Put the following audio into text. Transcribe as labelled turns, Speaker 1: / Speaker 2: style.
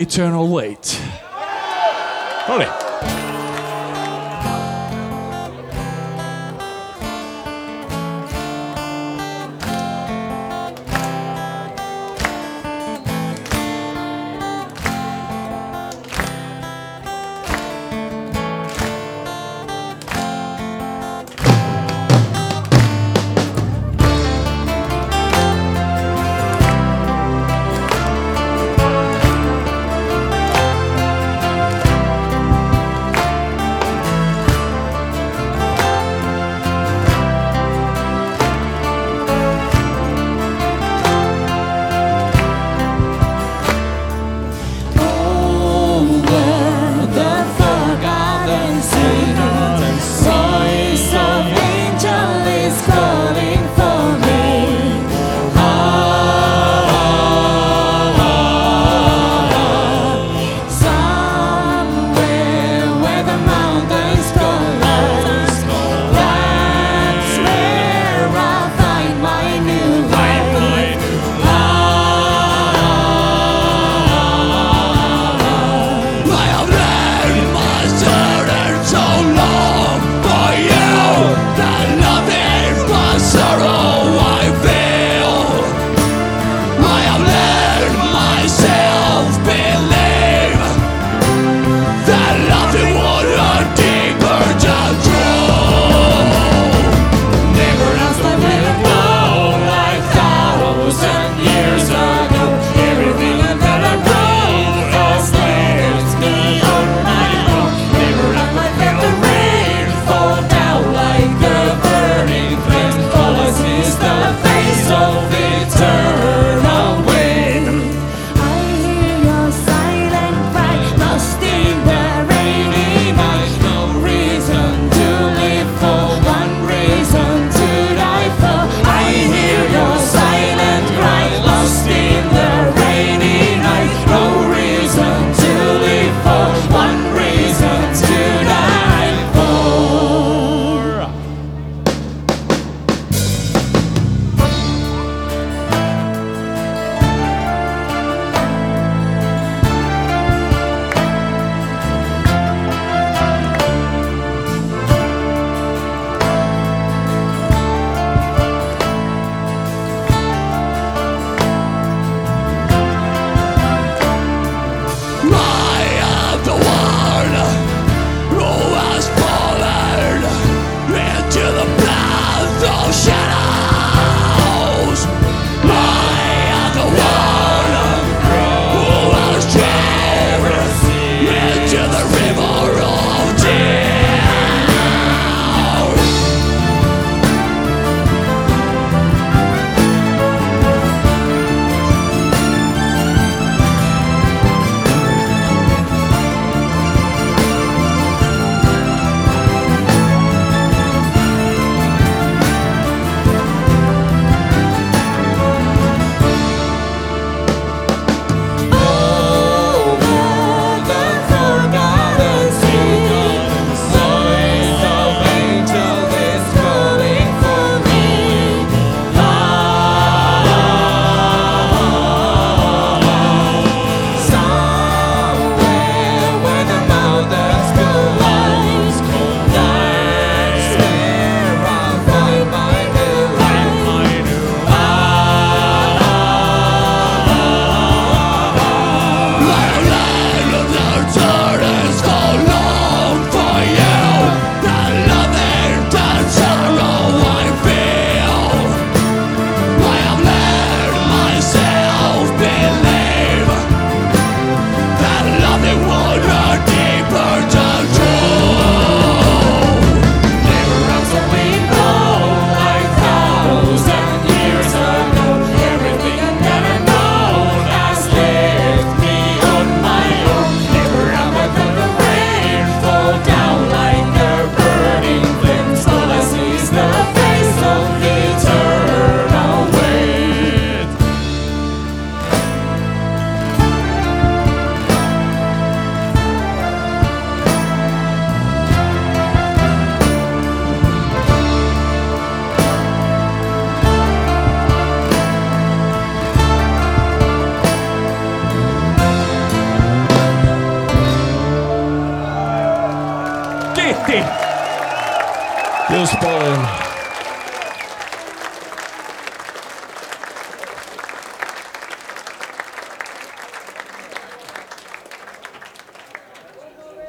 Speaker 1: Eternal Wait. Olé. was born
Speaker 2: into the
Speaker 1: path
Speaker 2: of shadow.
Speaker 1: Paljon.